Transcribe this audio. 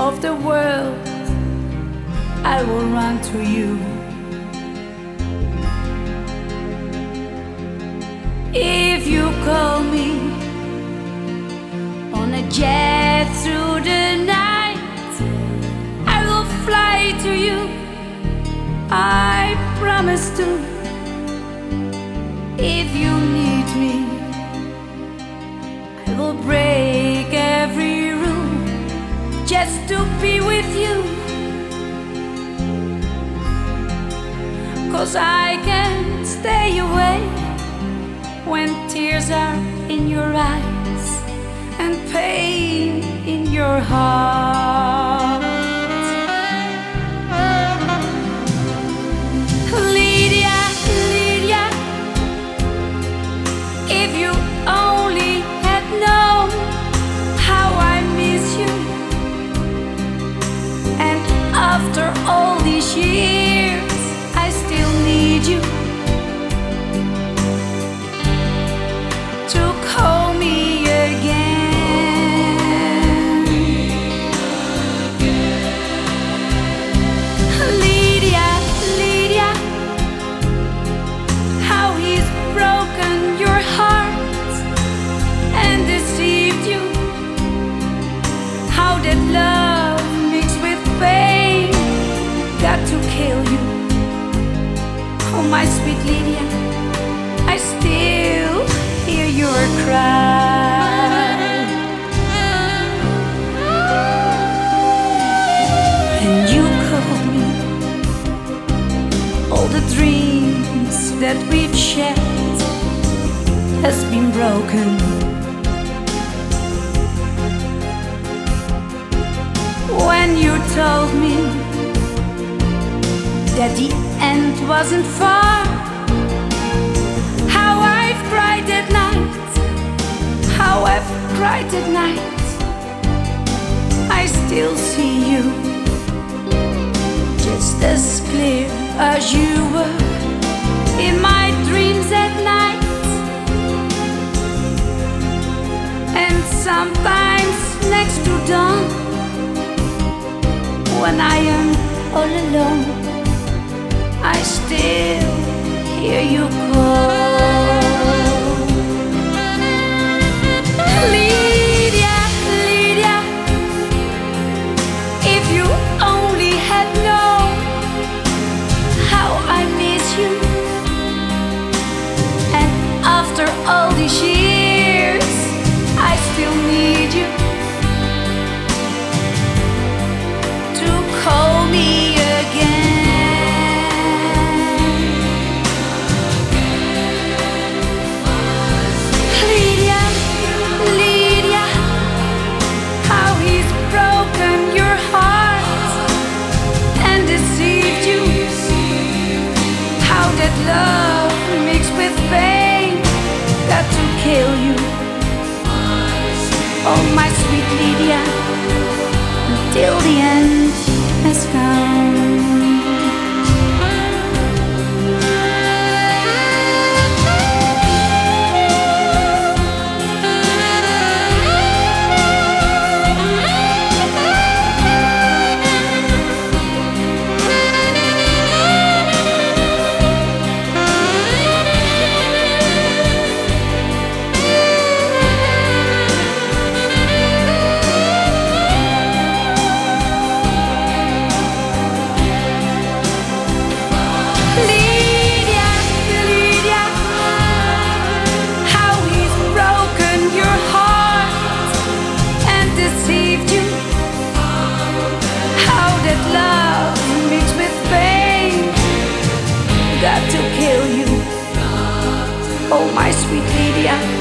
Of the world, I will run to you. If you call me on a jet through the night, I will fly to you. I promise to. Just to be with you. Cause I can't stay away when tears are in your eyes and pain in your heart. My sweet Lydia, I still hear your cry. And you called me all the dreams that we've shared has been broken. That the end wasn't far, how I've cried at night, how I've cried at night, I still see you just as clear as you were. In my dreams at night. And sometimes next to dawn, when I am all alone, hear you call. Oh, my sweet Lydia, until the end has come. my sweet Lydia.